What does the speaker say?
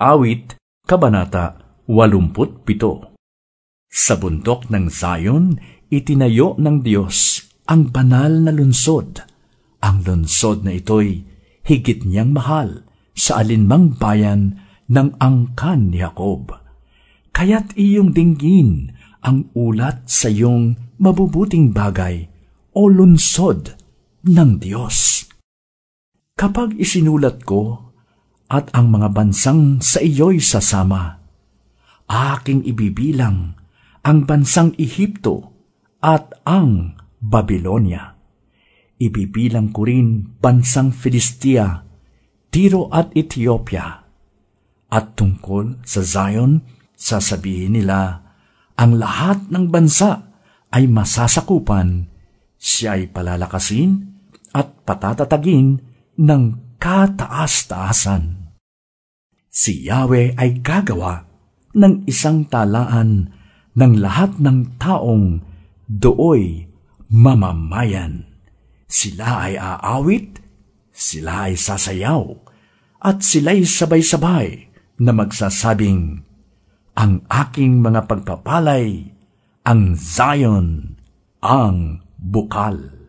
Awit, Kabanata 87 Sa bundok ng Zion, itinayo ng Diyos ang banal na lunsod. Ang lunsod na ito'y higit niyang mahal sa alinmang bayan ng angkan ni Jacob. Kaya't iyong dinggin ang ulat sa iyong mabubuting bagay o lunsod ng Diyos. Kapag isinulat ko at ang mga bansang sa iyo'y sasama. Aking ibibilang ang bansang Ehipto at ang Babylonia. Ibibilang ko rin bansang Filistia, Tiro at Ethiopia. At tungkol sa Zion, sasabihin nila, ang lahat ng bansa ay masasakupan, siya ay palalakasin at patatatagin ng kataas-taasan si Yahweh ay gagawa ng isang talaan ng lahat ng taong dooy mamamayan. Sila ay aawit, sila ay sasayaw, at sila'y sabay-sabay na magsasabing, Ang aking mga pagpapalay, ang Zion, ang bukal.